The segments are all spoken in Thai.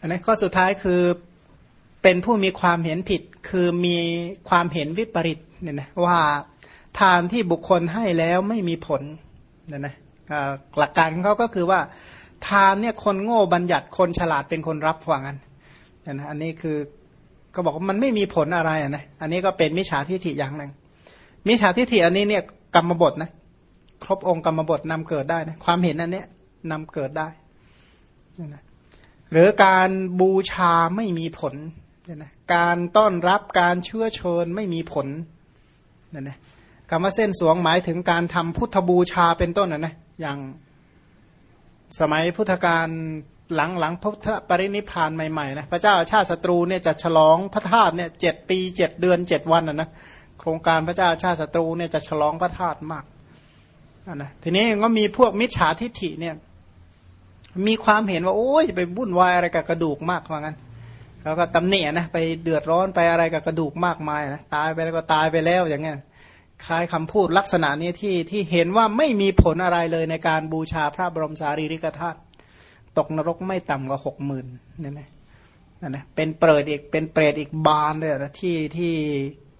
อันนี้ข้อสุดท้ายคือเป็นผู้มีความเห็นผิดคือมีความเห็นวิปริตเนี่ยนะว่าทานที่บุคคลให้แล้วไม่มีผลเนี่ยนะหลักการของเขาก็คือว่าทานเนี่ยคนโง่บัญญัติคนฉลาดเป็นคนรับฟังกันเนี่ยนะอันนี้คือก็บอกว่ามันไม่มีผลอะไรนะอันนี้ก็เป็นมิจฉาทิฏฐิอย่างหนึ่งมิจฉาทิฏฐิอันนี้เนี่ยกรรมบทนะครบองค์กรรมบทนำเกิดได้นะความเห็นอันเนี้ยนำเกิดได้นะ หรือการบูชาไม่มีผลเนี่ยนะการต้อนรับการเชื่อเชิญไม่มีผลเนี่ยนะคำว่าเส้นสวงหมายถึงการทำพุทธบูชาเป็นต้นนะนะอย่างสมัยพุทธกาลหลังหลังพุทธปรินิพานใหม่ๆนะพระเจ้าชาติศัตรูเนี่ยจะฉลองพระธาตุเนี่ยเจ็ดปีเจ็ดเดือนเจ็ดวันนะนะโครงการพระเจ้าชาติศัตรูเนี่ยจะฉลองพระธาตุมากนะทีนี้ก็มีพวกมิจฉาทิฐิเนี่ย มีความเห็นว่าโอ้ยไปวุ่นวายอะไรกับกระดูกมากว่างั้นเขาก็ตำหนินะไปเดือดร้อนไปอะไรกับกระดูกมากมายนะตายไปแล้วก็ตายไปแล้วอย่างเงี้ยคล้ายคำพูดลักษณะนี้ที่ที่เห็นว่าไม่มีผลอะไรเลยในการบูชาพระบรมสารีริกธาตุตกนรกไม่ต่ำกว่าหกหมื่นนี่ไหมนั่นนะเป็นเปรตอีกเป็นเปรตอีกบานเลยนะที่ที่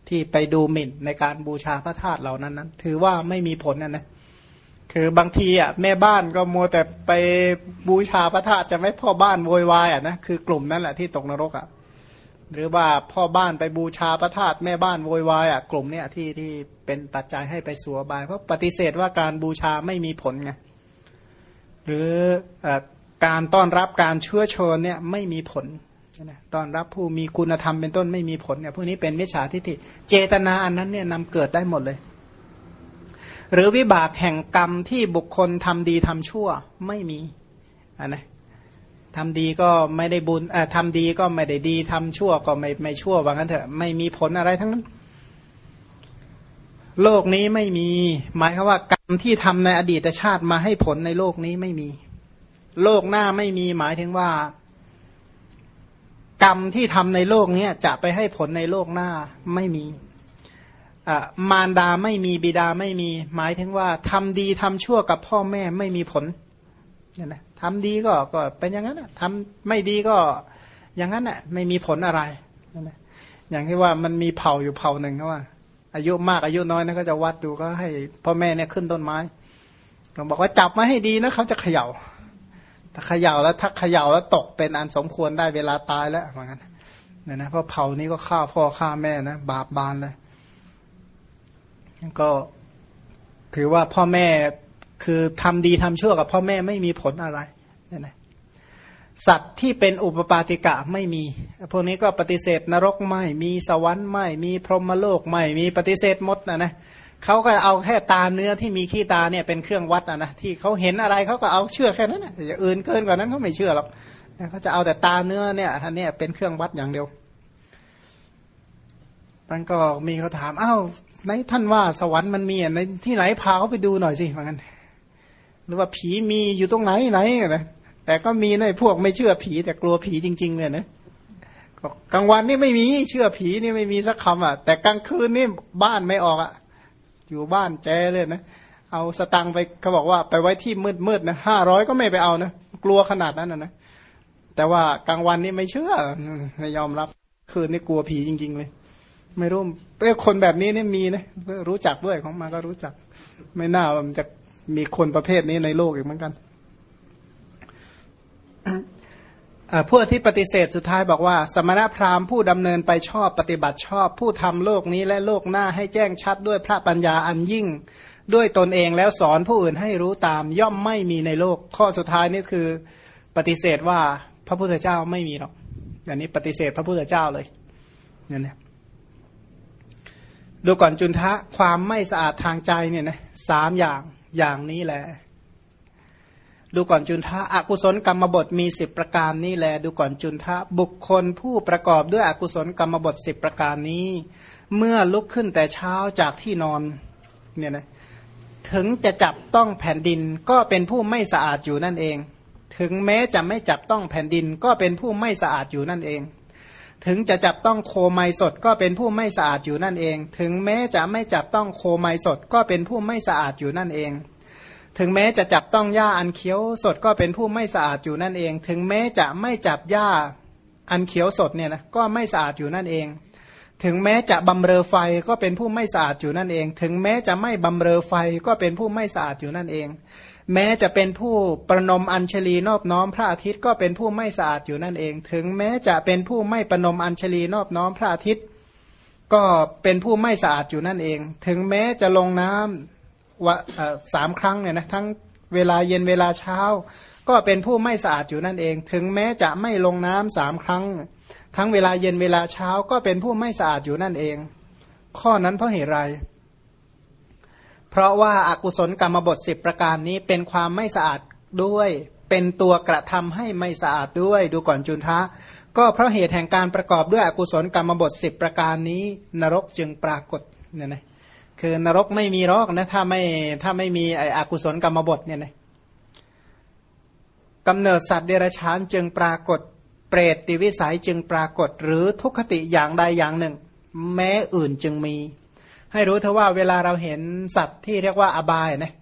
ที่ไปดูหมิ่นในการบูชาพระธาตุเหล่านั้นนั้นถือว่าไม่มีผลนะนะ คือบางทีอะแม่บ้านก็มัวแต่ไปบูชาพระธาตุจะไม่พ่อบ้านโวยวายอะนะคือกลุ่มนั้นแหละที่ตกนรกอะหรือว่าพ่อบ้านไปบูชาพระธาตุแม่บ้านโวยวายอะกลุ่มเนี้ยที่ที่เป็นปัจจัยให้ไปสัวบาย เพราะปฏิเสธว่าการบูชาไม่มีผลไงหรือการต้อนรับการเชื้อเชิญเนี่ยไม่มีผลนะต้อนรับผู้มีคุณธรรมเป็นต้นไม่มีผลเนี่ยพวกนี้เป็นมิจฉาทิฏฐิเจตนาอันนั้นเนี่ยนำเกิดได้หมดเลย หรือวิบากแห่งกรรมที่บุคคลทำดีทำชั่วไม่มีอันนะทำดีก็ไม่ได้บุญอ่ทำดีก็ไม่ได้ดีทำชั่วก็ไม่ไม่ชั่วว่างั้นเถอะไม่มีผลอะไรทั้งนั้น โลกนี้ไม่มี หมายคือว่ากรรมที่ทำในอดีตชาติมาให้ผลในโลกนี้ไม่มี โลกหน้าไม่มีหมายถึงว่า กรรมที่ทำในโลกนี้จะไปให้ผลในโลกหน้าไม่มี มารดาไม่มีบิดาไม่มี หมายถึงว่าทำดีทำชั่วกับพ่อแม่ไม่มีผลเนี่ยนะทำดีก็ก็เป็นอย่างนั้นอะทำไม่ดีก็อย่างนั้นอะไม่มีผลอะไรนะอย่างที่ว่ามันมีเผ่าอยู่เผ่าหนึ่งเขาว่า อายุมากอายุน้อยนะก็จะวัดดูก็ให้พ่อแม่เนี่ยขึ้นต้นไม้เราบอกว่าจับมาให้ดีนะเขาจะเขย่าถ้าเขย่าแล้วถ้าเขย่าแล้วตกเป็นอันสมควรได้เวลาตายแล้วเหมือนกันเนี่ยนะเพราะเผ่านี้ก็ฆ่าพ่อฆ่าแม่นะบาปบานเลย ก็ถือว่าพ่อแม่คือทำดีทำชั่วกับพ่อแม่ไม่มีผลอะไรเนี่ยนะสัตว์ที่เป็นอุปปาติกะไม่มี พวกนี้ก็ปฏิเสธนรกไม่ มีสวรรค์ไม่ มีพรหมโลกไม่ มีปฏิเสธมดนะนะเขาก็เอาแค่ตาเนื้อที่มีขี้ตาเนี่ยเป็นเครื่องวัดนะนะที่เขาเห็นอะไรเขาก็เอาเชื่อแค่นั้นนะอย่าอื่นเกินกว่านั้นเขาไม่เชื่อหรอกเขาจะเอาแต่ตาเนื้อเนี่ยอันนี้เป็นเครื่องวัดอย่างเดียวมันก็มีเขาถามอ้าว ในท่านว่าสวรรค์มันมีในที่ไหนพาเขาไปดูหน่อยสิเหมือนกันหรือว่าผีมีอยู่ตรงไหนไหนนะแต่ก็มีในพวกไม่เชื่อผี แต่กลัวผีจริง ๆ เนี่ยนะกลางวันนี่ไม่มีเชื่อผีนี่ไม่มีสักคำอะ แต่กลางคืนนี่บ้านไม่ออกอะ อยู่บ้านแจเลยนะเอาสตังไปเขาบอกว่าไปไว้ที่มืดมืดนะห้าร้อยก็ไม่ไปเอานะกลัวขนาดนั้นนะนะแต่ว่ากลางวันนี่ไม่เชื่อไม่ยอมรับ คืนนี่กลัวผีจริง ๆ เลย ไม่รู้เอ้คนแบบนี้นี่มีนะรู้จักด้วยของมาก็รู้จัก ไม่น่ามันจะมีคนประเภทนี้ในโลกอีกเหมือนกันพวกที่ปฏิเสธสุดท้ายบอกว่า สมณพราหมณ์ผู้ดำเนินไปชอบปฏิบัติชอบ ผู้ทำโลกนี้และโลกหน้าให้แจ้งชัดด้วยพระปัญญาอันยิ่ง ด้วยตนเองแล้วสอนผู้อื่นให้รู้ตามย่อมไม่มีในโลก ข้อสุดท้ายนี่คือปฏิเสธว่าพระพุทธเจ้าไม่มีหรอกอย่างนี้ปฏิเสธพระพุทธเจ้าเลยเนี่ยนะ ดูก่อนจุนทะความไม่สะอาดทางใจเนี่ยนะสามอย่างอย่างนี้แหละดูก่อนจุนทะอกุศลกรรมบทมีสิบประการนี้แล ดูก่อนจุนทะบุคคลผู้ประกอบด้วยอกุศลกรรมบทสิบประการนี้ เมื่อลุกขึ้นแต่เช้าจากที่นอนเนี่ยนะถึงจะจับต้องแผ่นดินก็เป็นผู้ไม่สะอาดอยู่นั่นเอง ถึงแม้จะไม่จับต้องแผ่นดินก็เป็นผู้ไม่สะอาดอยู่นั่นเอง ถึงจะจับต้องโคไมสดก็เป็นผู้ไม่สะอาดอยู่นั่นเอง ถึงแม้จะไม่จับต้องโคไมสดก็เป็นผู้ไม่สะอาดอยู่นั่นเอง ถึงแม้จะจับต้องหญ้าอันเขียวสดก็เป็นผู้ไม่สะอาดอยู่นั่นเอง ถึงแม้จะไม่จับหญ้าอันเขียวสดเนี่ยนะก็ไม่สะอาดอยู่นั่นเอง ถึงแม้จะบำเรอไฟก็เป็นผู้ไม่สะอาดอยู่นั่นเอง ถึงแม้จะไม่บำเรอไฟก็เป็นผู้ไม่สะอาดอยู่นั่นเอง แม้จะเป็นผู้ประนมอัญชลีนอบน้อมพระอาทิตย์ก็เป็นผู้ไม่สะอาดอยู่นั่นเอง ถึงแม้จะเป็นผู้ไม่ประนมอัญชลีนอบน้อมพระอาทิตย์ ก็เป็นผู้ไม่สะอาดอยู่นั่นเอง ถึงแม้จะลงน้ำวะสามครั้งเนี่ยนะทั้งเวลาเย็นเวลาเช้า ก็เป็นผู้ไม่สะอาดอยู่นั่นเอง ถึงแม้จะไม่ลงน้ำสามครั้ง ทั้งเวลาเย็นเวลาเช้าก็เป็นผู้ไม่สะอาดอยู่นั่นเอง ข้อนั้นเพราะเหตุไร เพราะว่าอากุศลกรรมบทสิบประการนี้เป็นความไม่สะอาดด้วย เป็นตัวกระทำให้ไม่สะอาดด้วย ดูก่อนจุนทะ ก็เพราะเหตุแห่งการประกอบด้วยอกุศลกรรมบทสิบประการนี้ นรกจึงปรากฏเนี่ยนะคือนรกไม่มีรอกนะถ้าไม่ถ้าไม่มีไอ้อกุศลกรรมบทเนี่ยนะกำเนิดสัตว์เดรัจฉานจึงปรากฏ เปรตติวิสัยจึงปรากฏ หรือทุกขติอย่างใดอย่างหนึ่ง แม้อื่นจึงมี ให้รู้เถอะว่าเวลาเราเห็นสัตว์ที่เรียกว่าอบายนะ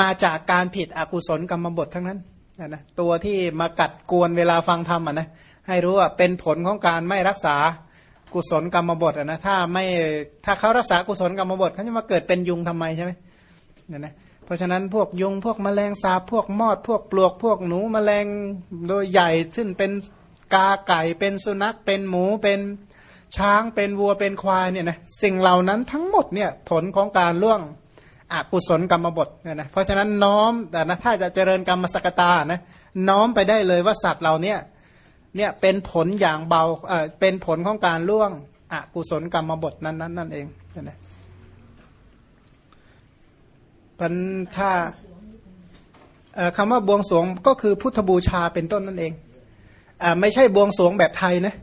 มาจากการผิดอกุศลกรรมบททั้งนั้นนะตัวที่มากัดกวนเวลาฟังธรรมอะนะให้รู้ว่าเป็นผลของการไม่รักษากุศลกรรมบทนะถ้าไม่ถ้าเขารักษากุศลกรรมบทเขาจะมาเกิดเป็นยุงทำไมใช่ไหมเนี่ยนะเพราะฉะนั้นพวกยุงพวกแมลงสาบพวกมอด พวกปลวกพวกหนูแมลงโดยใหญ่ขึ้นเป็นกาไก่เป็นสุนัขเป็นหมูเป็น ช้างเป็นวัวเป็นควายเนี่ยนะสิ่งเหล่านั้นทั้งหมดเนี่ยผลของการล่วงอกุศลกรรมบทเนี่ยนะเพราะฉะนั้นน้อมแต่นะถ้าจะเจริญกรรมสกตานะน้อมไปได้เลยว่าสัตว์เราเนี่ยเนี่ยเป็นผลอย่างเบาเออเป็นผลของการล่วงอกุศลกรรมบทนั้นนั้นนั่นเองนะพันถ้าคำว่าบวงสวงก็คือพุทธบูชาเป็นต้นนั่นเองอไม่ใช่บวงสวงแบบไทยนะ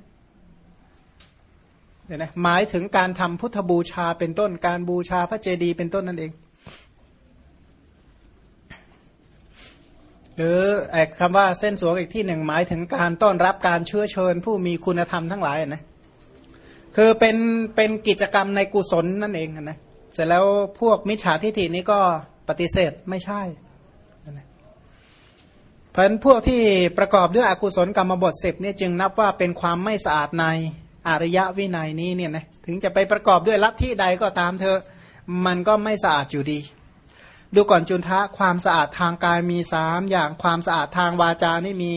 เนี่ยนะหมายถึงการทำพุทธบูชาเป็นต้นการบูชาพระเจดีย์เป็นต้นนั่นเอง หรือคำว่าเส้นสวงอีกที่หนึ่งหมายถึงการต้อนรับการเชื้อเชิญ ผู้มีคุณธรรมทั้งหลายนะคือเป็นเป็นกิจกรรมในกุศลนั่นเองนะเสร็จแล้วพวกมิจฉาทิฏฐินี้ก็ปฏิเสธไม่ใช่เพราะฉะนั้นพวกที่ประกอบด้วยอกุศลกรรมบทสิบนี่จึงนับว่าเป็นความไม่สะอาดใน อริยวินัยนี้เนี่ยนะถึงจะไปประกอบด้วยลัทธิใดก็ตามเธอมันก็ไม่สะอาดอยู่ดี ดูก่อนจุนทะความสะอาดทางกายมีสามอย่างความสะอาดทางวาจานี่มี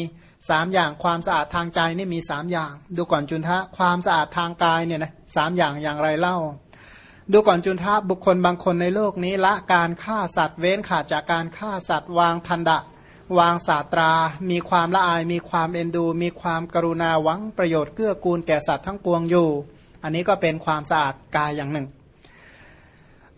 สามอย่างความสะอาดทางใจนี่มีสามอย่าง ดูก่อนจุนทะความสะอาดทางกายเนี่ยนะสามอย่างอย่างไรเล่า ดูก่อนจุนทะบุคคลบางคนในโลกนี้ละการฆ่าสัตว์เว้นขาดจากการฆ่าสัตว์วางทันดะ วางศาตรา มีความละอาย มีความเอ็นดู มีความกรุณาหวังประโยชน์เกื้อกูลแก่สัตว์ทั้งปวงอยู่ อันนี้ก็เป็นความสะอาดกายอย่างหนึ่ง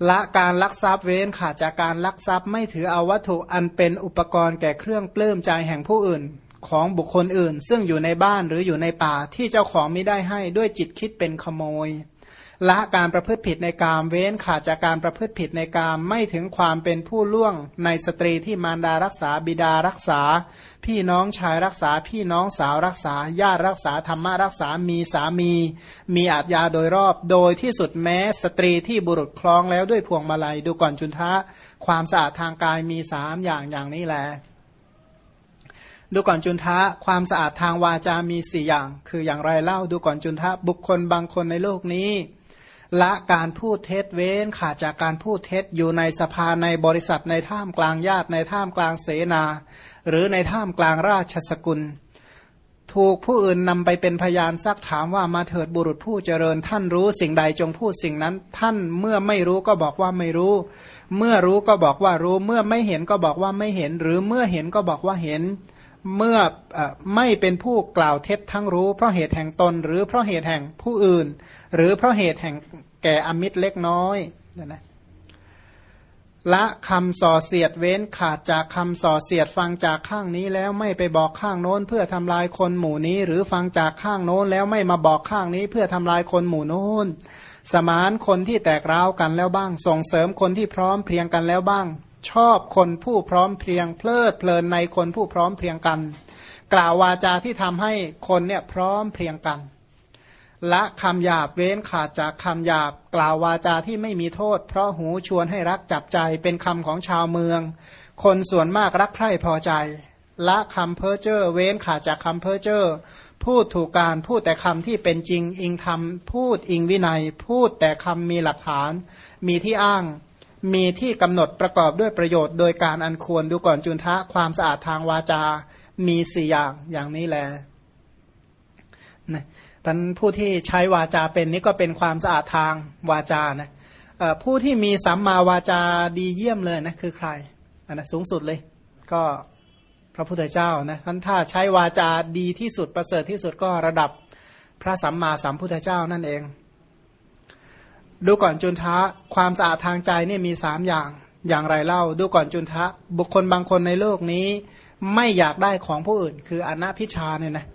ละการลักทรัพย์เว้นขาดจากการลักทรัพย์ไม่ถือเอาวัตถุอันเป็นอุปกรณ์แก่เครื่องปลื้มใจแห่งผู้อื่นของบุคคลอื่น ซึ่งอยู่ในบ้านหรืออยู่ในป่าที่เจ้าของไม่ได้ให้ด้วยจิตคิดเป็นขโมย ละการประพฤติผิดในกามเว้นขาดจากการประพฤติผิดในกามไม่ถึงความเป็นผู้ล่วงในสตรีที่มารดารักษาบิดารักษา พี่น้องชายรักษาพี่น้องสาวรักษาญาติรักษาธรรมารักษามีสามี มีอาบยาโดยรอบโดยที่สุดแม้สตรีที่บุรุษคล้องแล้วด้วยพวงมาลัยดูก่อนจุนทะ ความสะอาดทางกายมีสามอย่างอย่างนี้แหละดูก่อนจุนทะความสะอาดทางวาจามีสี่อย่าง คืออย่างไรเล่าดูก่อนจุนทะบุคคลบางคนในโลกนี้ ละการพูดเท็จเว้นขาดจากการพูดเท็จอยู่ในสภาในบริษัทในท่ามกลางญาติในท่ามกลางเสนา หรือในท่ามกลางราชสกุล ถูกผู้อื่นนำไปเป็นพยานซักถามว่ามาเถิดบุรุษผู้เจริญ ท่านรู้สิ่งใดจงพูดสิ่งนั้น ท่านเมื่อไม่รู้ก็บอกว่าไม่รู้ เมื่อรู้ก็บอกว่ารู้ เมื่อไม่เห็นก็บอกว่าไม่เห็น หรือเมื่อเห็นก็บอกว่าเห็น เมื่ออไม่เป็นผู้กล่าวเท็จทั้งรู้ เพราะเหตุแห่งตน หรือเพราะเหตุแห่งผู้อื่น หรือเพราะเหตุแห่งแก่อมิตรเล็กน้อยนะนะละคำส่อเสียดเว้นขาดจากคำส่อเสียดฟังจากข้างนี้แล้วไม่ไปบอกข้างโน้น เพื่อทำลายคนหมู่นี้ หรือฟังจากข้างโน้นแล้วไม่มาบอกข้างนี้ เพื่อทำลายคนหมู่โน้นสมานคนที่แตกร้าวกันแล้วบ้าง ส่งเสริมคนที่พร้อมเพรียงกันแล้วบ้าง ชอบคนผู้พร้อมเพรียง เพลิดเพลินในคนผู้พร้อมเพรียงกัน กล่าววาจาที่ทำให้คนเนี่ยพร้อมเพรียงกันละคำหยาบเว้นขาดจากคำหยาบกล่าววาจาที่ไม่มีโทษ เพราะหูชวนให้รักจับใจเป็นคำของชาวเมือง คนส่วนมากรักใคร่พอใจ ละคำเพ้อเจ้อเว้นขาดจากคำเพ้อเจ้อพูดถูกการพูดแต่คำที่เป็นจริงอิงธรรม พูดอิงวินัย พูดแต่คำมีหลักฐาน มีที่อ้าง มีที่กำหนดประกอบด้วยประโยชน์โดยการอันควรดูก่อนจุนทะความสะอาดทางวาจา มีสี่อย่างอย่างนี้แหละนะพันผู้ที่ใช้วาจาเป็นนี่ก็เป็นความสะอาดทางวาจานะผู้ที่มีสัมมาวาจาดีเยี่ยมเลยนะคือใครอันนะสูงสุดเลย ก็พระพุทธเจ้านะท่านถ้าใช้วาจาดีที่สุดประเสริฐที่สุดก็ระดับพระสัมมาสัมพุทธเจ้านั่นเอง ดูก่อนจุนทะความสะอาดทางใจนี่มีสามอย่างอย่างไรเล่า ดูก่อนจุนทะ บุคคลบางคนในโลกนี้ ไม่อยากได้ของผู้อื่น คืออนาพิชาเนี่ยนะ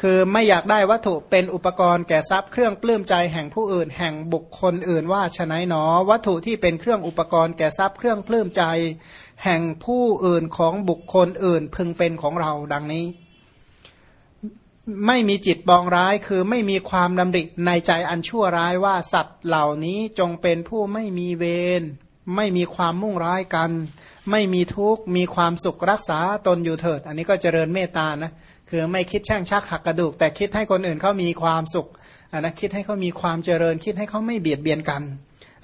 คือไม่อยากได้วัตถุเป็นอุปกรณ์แก่ทรัพย์เครื่องปลื้มใจแห่งผู้อื่น แห่งบุคคลอื่นว่าฉนัยหนอ วัตถุที่เป็นเครื่องอุปกรณ์แก่ทรัพย์เครื่องปลื้มใจ แห่งผู้อื่นของบุคคลอื่นพึงเป็นของเราดังนี้ ไม่มีจิตบองร้ายคือไม่มีความดำริในใจอันชั่วร้ายว่าสัตว์เหล่านี้จงเป็นผู้ไม่มีเวรไม่มีความมุ่งร้ายกัน ไม่มีทุกข์มีความสุขรักษาตนอยู่เถิด อันนี้ก็เจริญเมตตานะคือไม่คิดแช่งชักหักกระดูก แต่คิดให้คนอื่นเขามีความสุขอันนะคิดให้เขามีความเจริญ คิดให้เขาไม่เบียดเบียนกัน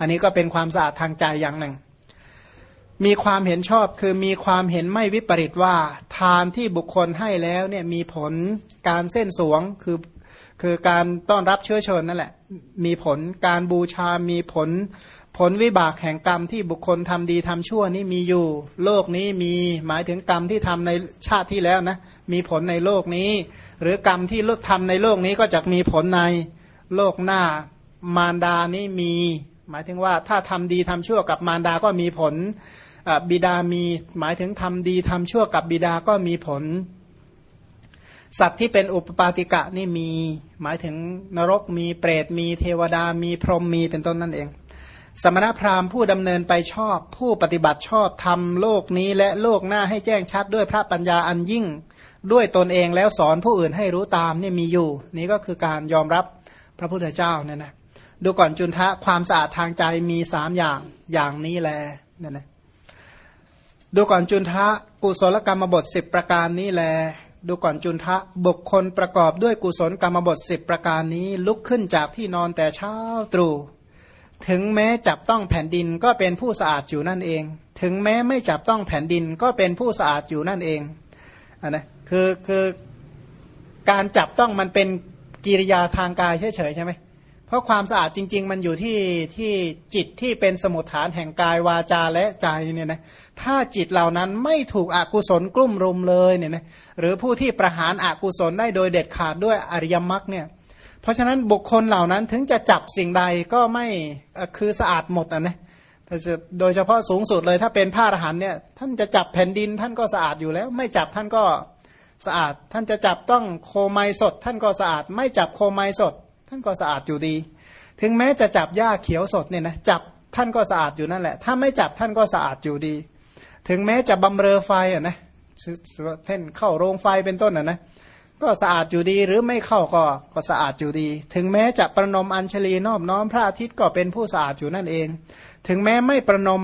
อันนี้ก็เป็นความสะอาดทางใจอย่างหนึ่ง มีความเห็นชอบคือมีความเห็นไม่วิปริตว่า ทานที่บุคคลให้แล้วเนี่ยมีผลการเส้นสวงคือคือการต้อนรับเชื้อเชิญนั่นแหละ มีผลการบูชา มีผล ผลวิบากแห่งกรรมที่บุคคลทำดีทำชั่วนี้มีอยู่ โลกนี้มีหมายถึงกรรมที่ทำในชาติที่แล้วนะมีผลในโลกนี้ หรือกรรมที่ลดทำในโลกนี้ก็จะมีผลในโลกหน้ามารดานี้มี หมายถึงว่าถ้าทำดีทำชั่วกับมารดาก็มีผล บิดามีหมายถึงทำดีทำชั่วกับบิดาก็มีผล สัตว์ที่เป็นอุปปาติกะนี่มีหมายถึงนรกมีเปรตมีเทวดามีพรหมมีเป็นต้นนั่นเอง สมณพราหมณ์ผู้ดำเนินไปชอบ ผู้ปฏิบัติชอบทำโลกนี้และโลกหน้าให้แจ้งชัดด้วยพระปัญญาอันยิ่งด้วยตนเองแล้วสอนผู้อื่นให้รู้ตามนี่มีอยู่ นี่ก็คือการยอมรับพระพุทธเจ้าเนี่ยนะดูก่อนจุนทะความสะอาดทางใจมีสามอย่างอย่างนี้แลเนี่ยนะ ดูก่อนจุนทะกุศลกรรมบทสิบประการนี้แล ดูก่อนจุนทะบุคคลประกอบด้วยกุศลกรรมบทสิบประการนี้ ลุกขึ้นจากที่นอนแต่เช้าตรู่ถึงแม้จับต้องแผ่นดินก็เป็นผู้สะอาดอยู่นั่นเอง ถึงแม้ไม่จับต้องแผ่นดินก็เป็นผู้สะอาดอยู่นั่นเองอนนะคือคือการจับต้องมันเป็นกิริยาทางกายเฉยๆใช่ไหม เพราะความสะอาดจริง ๆ มันอยู่ที่ที่จิตที่เป็นสมุทฐานแห่งกายวาจาและใจเนี่ยนะถ้าจิตเหล่านั้นไม่ถูกอกุศลกลุ่มรุมเลยเนี่ยนะหรือผู้ที่ประหารอกุศลได้โดยเด็ดขาดด้วยอริยมรรคเนี่ยเพราะฉะนั้นบุคคลเหล่านั้นถึงจะจับสิ่งใดก็ไม่คือสะอาดหมดอะนะโดยเฉพาะสูงสุดเลยถ้าเป็นผ้าอรหันเนี่ยท่านจะจับแผ่นดินท่านก็สะอาดอยู่แล้ว ไม่จับท่านก็สะอาด ท่านจะจับต้องโคไมสด ท่านก็สะอาด ไม่จับโคไมสด ท่านก็สะอาดอยู่ดี ถึงแม้จะจับหญ้าเขียวสดเนี่ยนะจับท่านก็สะอาดอยู่นั่นแหละ ถ้าไม่จับท่านก็สะอาดอยู่ดี ถึงแม้จะบำเรอไฟอะนะเช่นเข้าโรงไฟเป็นต้นอะนะก็สะอาดอยู่ดีหรือไม่เข้าก็ก็สะอาดอยู่ดี ถึงแม้จะประนมอัญชลีนอบน้อมพระอาทิตย์ก็เป็นผู้สะอาดอยู่นั่นเอง ถึงแม้ไม่ประนม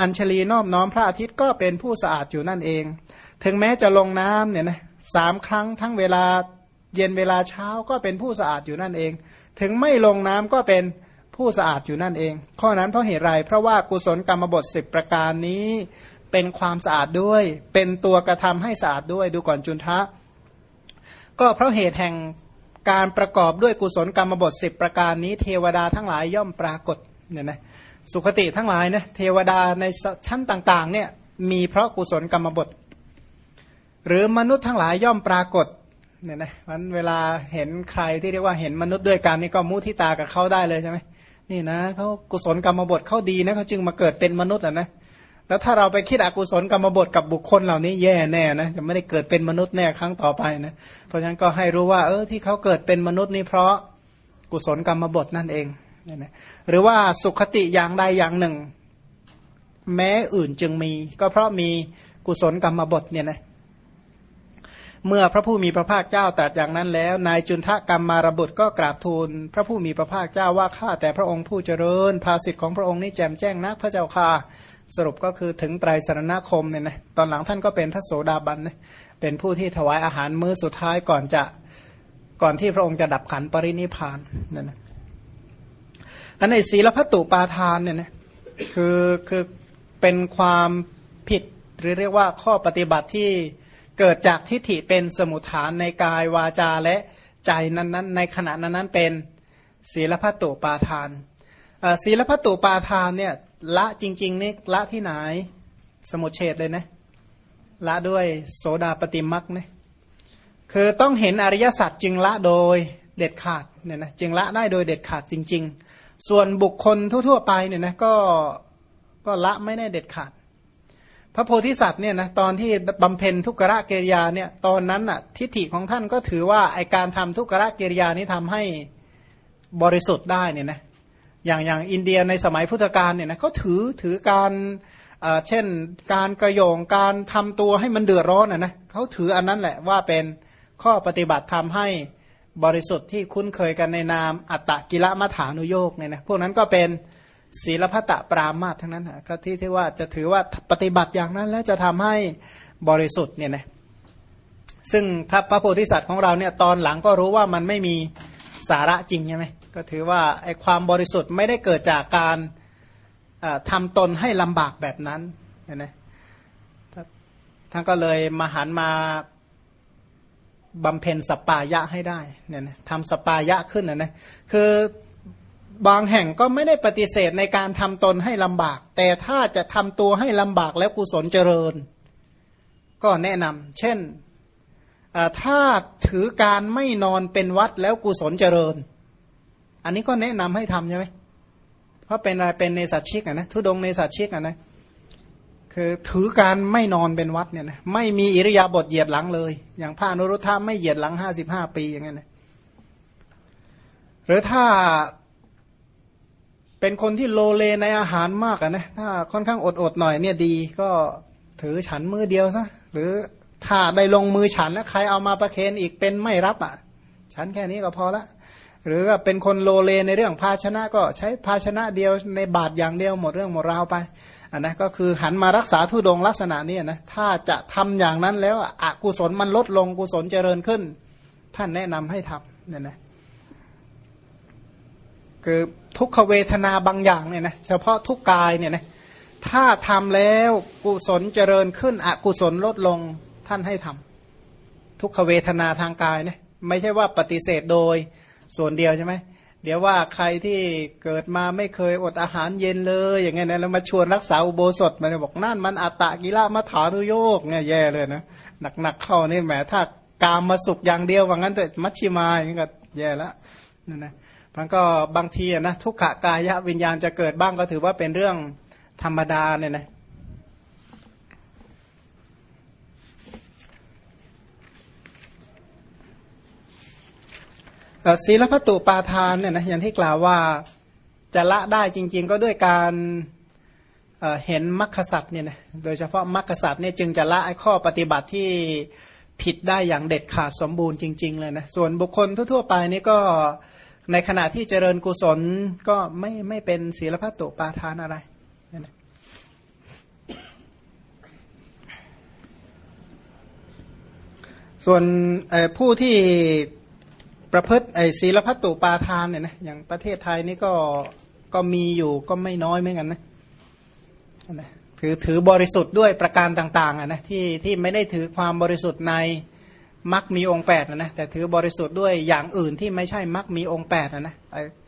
อัญชลีนอบน้อมพระอาทิตย์ก็เป็นผู้สะอาดอยู่นั่นเอง ถึงแม้จะลงน้ำเนี่ยนะสามครั้งทั้งเวลา เย็นเวลาเช้าก็เป็นผู้สะอาดอยู่นั่นเอง ถึงไม่ลงน้ำก็เป็นผู้สะอาดอยู่นั่นเอง ข้อนั้นเพราะเหตุไรเพราะว่ากุศลกรรมบทสิบประการนี้ เป็นความสะอาดด้วย เป็นตัวกระทำให้สะอาดด้วยดูก่อนจุนทะ ก็เพราะเหตุแห่งการประกอบด้วยกุศลกรรมบทสิบประการนี้ เทวดาทั้งหลายย่อมปรากฏเนี่ยนะสุขติทั้งหลายนะเทวดาในชั้นต่างๆเนี่ยมีเพราะกุศลกรรมบท หรือมนุษย์ทั้งหลายย่อมปรากฏ เนี่ยนะมันเวลาเห็นใครที่เรียกว่าเห็นมนุษย์ด้วยกันนี่ก็มุทิตากับเขาได้เลยใช่ไหมนี่นะเขากุศลกรรมบทเขาดีนะเขาจึงมาเกิดเป็นมนุษย์อะนะแล้วถ้าเราไปคิดอกุศลกรรมบทกับบุคคลเหล่านี้แย่แน่นะจะไม่ได้เกิดเป็นมนุษย์แน่ครั้งต่อไปนะเพราะฉะนั้นก็ให้รู้ว่าเออที่เขาเกิดเป็นมนุษย์นี่เพราะกุศลกรรมบทนั่นเองเนะหรือว่าสุขติอย่างใดอย่างหนึ่ง แม้อื่นจึงมี ก็เพราะมีกุศลกรรมบทเนี่ยนะ เมื่อพระผู้มีพระภาคเจ้าตรัสอย่างนั้นแล้ว นายจุนทะกรรมารบุตรก็กราบทูล พระผู้มีพระภาคเจ้าว่าข้าแต่พระองค์ผู้เจริญภาสิทธิ์ของพระองค์นี้แจ่มแจ้งนักพระเจ้าค่ะสรุปก็คือถึงไตรสรณคมเนี่ยนะตอนหลังท่านก็เป็นพระโสดาบันนะเป็นผู้ที่ถวายอาหารมื้อสุดท้ายก่อนจะก่อนที่พระองค์จะดับขันปรินิพานนั่นนะอันในศีลพัตุปาทานเนี่ยนะคือคือเป็นความผิดหรือเรียกว่าข้อปฏิบัติที่ เกิดจากทิฏฐิเป็นสมุทฐานในกายวาจาและใจนั้นๆ ในขณะนั้นๆเป็นศีลพัตตุปาทานศีลพัตตุปาทานเนี่ยละจริงๆนี่ละที่ไหน สมุทเฉดเลยนะละด้วยโสดาปฏิมักเนี่ยคือต้องเห็นอริยสัจจึงละโดยเด็ดขาดเนี่ยนะจึงละได้โดยเด็ดขาดจริง ๆ ส่วนบุคคลทั่วๆไปเนี่ยนะก็ก็ละไม่ได้เด็ดขาด พระโพธิสัตว์เนี่ยนะตอนที่บำเพ็ญทุกขะกิริยาเนี่ยตอนนั้นอะทิฏฐิของท่านก็ถือว่าไอการทำทุกขะกิริยานี้ทำให้บริสุทธิ์ได้เนี่ยนะอย่างอย่างอินเดียในสมัยพุทธกาลเนี่ยนะเขาถือถือการเช่นการกระโยงการทำตัวให้มันเดือดร้อนนะนะเขาถืออันนั้นแหละว่าเป็นข้อปฏิบัติทำให้บริสุทธิ์ที่คุ้นเคยกันในนามอัตตกิละมัฐานุโยกเนี่ยนะพวกนั้นก็เป็น ศีลพัตะปรามาททั้งนั้นก็ที่ที่ว่าจะถือว่าปฏิบัติอย่างนั้น แล้วจะทำให้บริสุทธิ์เนี่ยนะซึ่งถ้าพระโพธิสัตว์ของเราเนี่ยตอนหลังก็รู้ว่ามันไม่มีสาระจริงใช่ไหมก็ถือว่าไอ้ความบริสุทธิ์ไม่ได้เกิดจากการทำตนให้ลำบากแบบนั้นเห็นะท่านก็เลยมาหันมาบำเพ็ญสปายะให้ได้เนี่ยนะทำสปายะขึ้นนะนะคือ บางแห่งก็ไม่ได้ปฏิเสธในการทำตนให้ลำบาก แต่ถ้าจะทำตัวให้ลำบากแล้วกุศลเจริญ ก็แนะนำเช่นถ้าถือการไม่นอนเป็นวัดแล้วกุศลเจริญ อันนี้ก็แนะนำให้ทำใช่ไหมเพราะเป็นอะไรเป็นในสัตชิกะนะทุดงในสัตชิกะนะคือถือการไม่นอนเป็นวัดเนี่ยนะไม่มีอิริยาบถเหยียดหลังเลย อย่างพระนุรุธาไม่เหยียดหลังห้าสิบห้าปีอย่างเงี้ยนะหรือถ้า เป็นคนที่โลเลในอาหารมากอะนะถ้าค่อนข้างอดอดหน่อยเนี่ยดีก็ถือฉันมือเดียวซะหรือถ้าได้ลงมือฉันแล้วใครเอามาประเคนอีกเป็นไม่รับอะ ฉันแค่นี้ก็พอละ หรือว่าเป็นคนโลเลในเรื่องภาชนะก็ใช้ภาชนะเดียวในบาทอย่างเดียวหมดเรื่องหมดราวไปอันนะก็คือหันมารักษาทุดงลักษณะนี้นะถ้าจะทำอย่างนั้นแล้วอกุศลมันลดลงกุศลเจริญขึ้น ท่านแนะนำให้ทำเนี่ยนะ คือทุกขเวทนาบางอย่างเนี่ยนะเฉพาะทุกกายเนี่ยนะถ้าทำแล้วกุศลเจริญขึ้นอกุศลลดลงท่านให้ทำทุกขเวทนาทางกายเนี่ยไม่ใช่ว่าปฏิเสธโดยส่วนเดียวใช่ไหมเดี๋ยวว่าใครที่เกิดมาไม่เคยอดอาหารเย็นเลย อย่างเงี้ยนะแล้วมาชวนรักษาอุโบสถมันบอกนั่นมันอัตตะกิละมัฐานุโยกเนี่ยแย่เลยนะหนักๆเข้านี่แหมถ้ากามมาสุกอย่างเดียวว่างั้นแต่มัชชิมาอย่างนี้ก็แย่แล้วนั่นนะ มันก็บางทีนะทุกขกายวิญญาณจะเกิดบ้างก็ถือว่าเป็นเรื่องธรรมดาเนี่ยนะศีลพัตุปาทานเนี่ยนะอย่างที่กล่าวว่าจะละได้จริง ๆ ก็ด้วยการเห็นมรรคสัตว์เนี่ยนะโดยเฉพาะมรรคสัตว์เนี่ยจึงจะละไอ้ข้อปฏิบัติที่ผิดได้อย่างเด็ดขาดสมบูรณ์จริง ๆ เลยนะส่วนบุคคลทั่วๆไปนี่ก็ ในขณะที่เจริญกุศลก็ไม่ไม่เป็นศีลพัตุปาทานอะไรนี่นะส่วนผู้ที่ประพฤติไอศีลพัตตุปาทานเนี่ยนะอย่างประเทศไทยนี่ก็ก็มีอยู่ก็ไม่น้อยเหมือนกันนะนะถือถือบริสุทธิ์ด้วยประการต่างๆอะนะที่ที่ไม่ได้ถือความบริสุทธิ์ใน มักมีองค์แปดนะนะแต่ถือบริสุทธิ์ด้วยอย่างอื่นที่ไม่ใช่มักมีองค์แปดนะนะ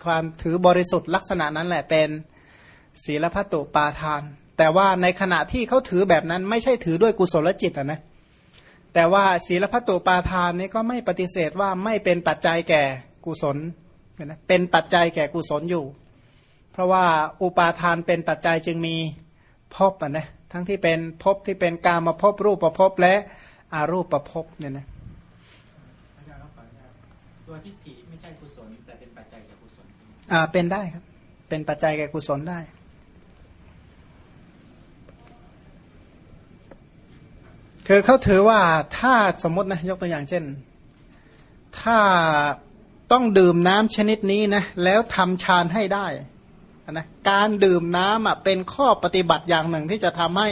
ความถือบริสุทธิ์ลักษณะนั้นแหละเป็นศีลพัตตุปาทาน แต่ว่าในขณะที่เขาถือแบบนั้น ไม่ใช่ถือด้วยกุศลจิตอะนะแต่ว่าศีลพัตุปาทานนี้ก็ไม่ปฏิเสธว่าไม่เป็นปัจจัยแก่กุศลนะเป็นปัจจัยแก่กุศลอยู่ เพราะว่าอุปาทานเป็นปัจจัยจึงมีภพอะนะทั้งที่เป็นภพที่เป็นกามาภพรูปประภพและอารูปประภพเนี่ยนะ ตัวทิฏฐิไม่ใช่กุศล แต่เป็นปัจจัยแก่กุศล อ่าเป็นได้ครับ เป็นปัจจัยแก่กุศลได้คือเขาถือว่าถ้าสมมตินะยกตัวอย่างเช่น ถ้าต้องดื่มน้ำชนิดนี้นะแล้วทำฌานให้ได้นะการดื่มน้ำอะเป็นข้อปฏิบัติอย่างหนึ่งที่จะทำให้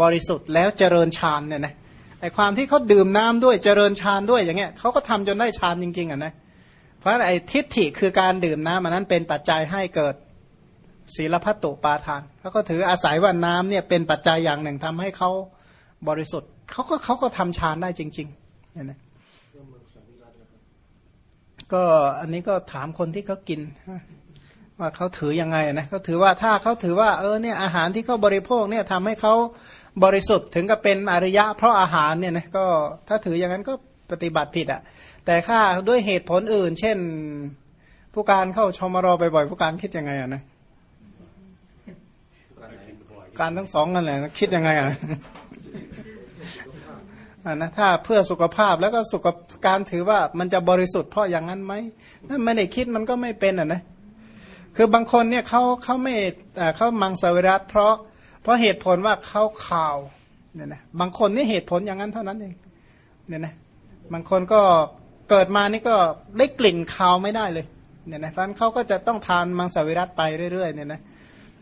บริสุทธิ์แล้วเจริญฌานเนี่ยนะ ไอความที่เขาดื่มน้ำด้วยเจริญฌานด้วยอย่างเงี้ยเขาก็ทำจนได้ฌานจริง ๆอะนะเพราะไอทิฏฐิคือการดื่มน้ำอันนั้นเป็นปัจจัยให้เกิดศีลพัตตุปาทานเขาก็ถืออาศัยว่าน้ำเนี่ยเป็นปัจจัยอย่างหนึ่งทำให้เขาบริสุทธิ์เขาก็เขาก็ทำฌานได้จริงๆเนี่ยนะก็อันนี้ก็ถามคนที่เขากินว่าเขาถือยังไงนะเขาถือว่าถ้าเขาถือว่าเออเนี่ยอาหารที่เขาบริโภคเนี่ยทำให้เขา บริสุทธิ์ถึงกับเป็นอริยะ เพราะอาหารเนี่ยนะก็ถ้าถืออย่างนั้นก็ปฏิบัติผิดอะ่ะ แต่ถ้าด้วยเหตุผลอื่น เช่น ผู้การเข้าชมรอบ่อยๆผู้การคิดยังไงอะนะการทั้งสองกันเลยคิดยังไงอะอ่านะถ้าเพื่อสุขภาพแล้วก็สุขการถือว่ามันจะบริสุทธิ์เพราะอย่างนั้นไหมถ้าไม่ได้คิดมันก็ไม่เป็นอะนะคือบางคนเนี่ยเขาเขาไม่เขามังสวิรัตเพราะ เพราะเหตุผลว่าเขาข่าวเนี่ยนะบางคนนี่เหตุผลอย่างนั้นเท่านั้นเองเนี่ยนะบางคนก็เกิดมานี่ก็ได้กลิ่นคาวไม่ได้เลยเนี่ยนะฟันเขาก็จะต้องทานมังสวิรัตไปเรื่อยๆเนี่ยนะ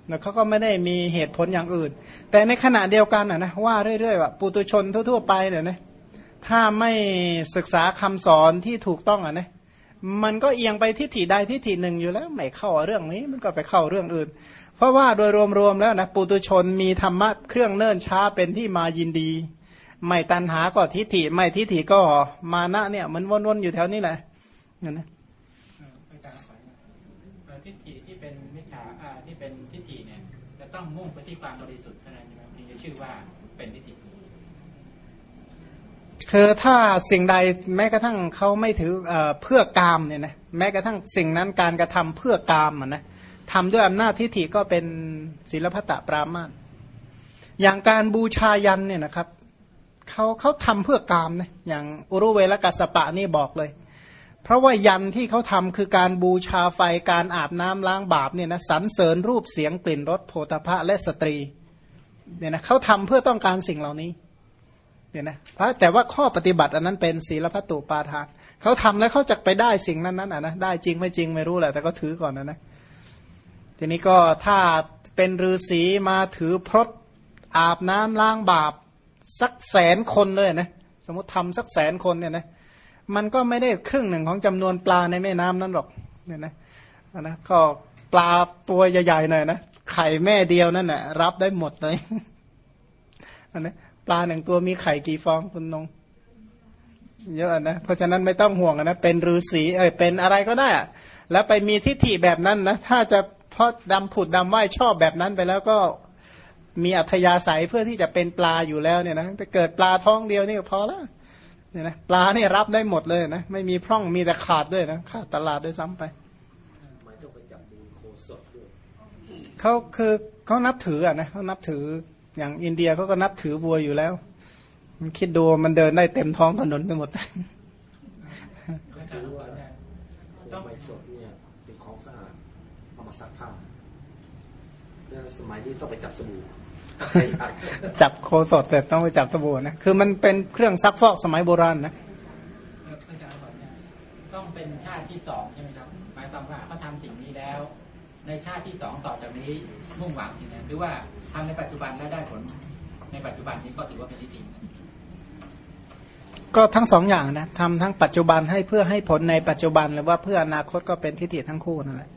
แล้วเขาก็ไม่ได้มีเหตุผลอย่างอื่น แต่ในขณะเดียวกันอะนะว่าเรื่อยๆว่าปุตุชนทั่วๆไปเนี่ยนะถ้าไม่ศึกษาคำสอนที่ถูกต้องอะนะมันก็เอียงไปทิฏฐิใดทิฏฐิหนึ่งอยู่แล้ว ไม่เข้าเรื่องนี้มันก็ไปเข้าเรื่องอื่น เพราะว่าโดยรวมๆแล้วนะปุตุชนมีธรรมะเครื่องเนิ่นช้าเป็นที่มายินดี ไม่ตันหาก็ทิฏฐิไม่ทิฏฐิก็มานะเนี่ยมันวนๆอยู่แถวนี้แหละนั่นนะอาจารย์ขออนุญาตทิฏฐิที่เป็นมิจฉาอ่าที่เป็นทิฏฐิเนี่ยจะต้องมุ่งไปที่ความบริสุทธิ์เท่านั้นใช่ไหมถึงจะชื่อว่าเป็นทิฏฐิคือถ้าสิ่งใดแม้กระทั่งเขาไม่ถือเอเพื่อกามเนี่ยนะแม้กระทั่งสิ่งนั้นการกระทำเพื่อกามอะนะ ทำด้วยอำนาจทิฏฐิก็เป็นศิลปะปรามาสอย่างการบูชายันเนี่ยนะครับเขาเขาทำเพื่อกามนะอย่างอุรุเวลกัสปะนี่บอกเลย เพราะว่ายันที่เขาทำคือการบูชาไฟการอาบน้ำล้างบาปเนี่ยนะสรรเสริญรูปเสียงกลิ่นรสโพธพะและสตรีเนี่ยนะเขาทำเพื่อต้องการสิ่งเหล่านี้เนี่ยนะเพราะแต่ว่าข้อปฏิบัติอันนั้นเป็นศีลพัตตุปาทานเขาทำแล้วเขาจะไปได้สิ่งนั้นนั้นอะนะได้จริงไม่จริงไม่รู้แหละแต่ก็ถือก่อนนะนะ ทีนี้ก็ถ้าเป็นฤาษีมาถือพรตอาบน้ำล้างบาปสักแสนคนเลยนะสมมติทำสักแสนคนเนี่ยนะมันก็ไม่ได้ครึ่งหนึ่งของจำนวนปลาในแม่น้ำนั้นหรอกเนี่ยนะนะก็ปลาตัวใหญ่ๆหน่อยนะไข่แม่เดียวนั่นแหละรับได้หมดเลยอันนี้ปลาหนึ่งตัวมีไข่กี่ฟองคุณนงเยอะนะเพราะฉะนั้นไม่ต้องห่วงนะเป็นฤาษีเอ้ยเป็นอะไรก็ได้อะแล้วไปมีทิฏฐิแบบนั้นนะถ้าจะ เพราะดำผุดดำว่ายชอบแบบนั้นไปแล้วก็มีอัธยาศัยเพื่อที่จะเป็นปลาอยู่แล้วเนี่ยนะไปเกิดปลาท้องเดียวนี่ก็พอแล้วเนี่ยนะปลาเนี่ยรับได้หมดเลยนะไม่มีพร่องมีแต่ขาดด้วยนะขาดตลาดด้วยซ้ำไปหมายต้องไปจับดูโคสดด้วยเขาคือเขานับถืออะนะเขานับถืออย่างอินเดียเขาก็นับถือวัวอยู่แล้ว มันคิดดูมันเดินได้เต็มท้องถนนไปหมดอาจารย์ขออ ซักผ้าเนี่ยสมัยนี้ต้องไปจับสบู่ใช่ครับจับโคสดแต่ต้องไปจับสบู่นะคือมันเป็นเครื่องซักฟอกสมัยโบราณนะเอ่ออาจารย์ขออนุญาตต้องเป็นชาติที่สองใช่ไหมครับหมายความว่าเขาทำสิ่งนี้แล้ว ในชาติที่สองต่อจากนี้มุ่งหวังสิ่งนั้นหรือว่าทำในปัจจุบันแล้วได้ผล ในปัจจุบันนี้ก็ถือว่าเป็นทิฏฐิก็ทั้งสองอย่างนะทำทั้งปัจจุบันให้เพื่อให้ผลในปัจจุบันหรือว่าเพื่ออนาคตก็เป็นทิฏฐิทั้งคู่นั่นแหละ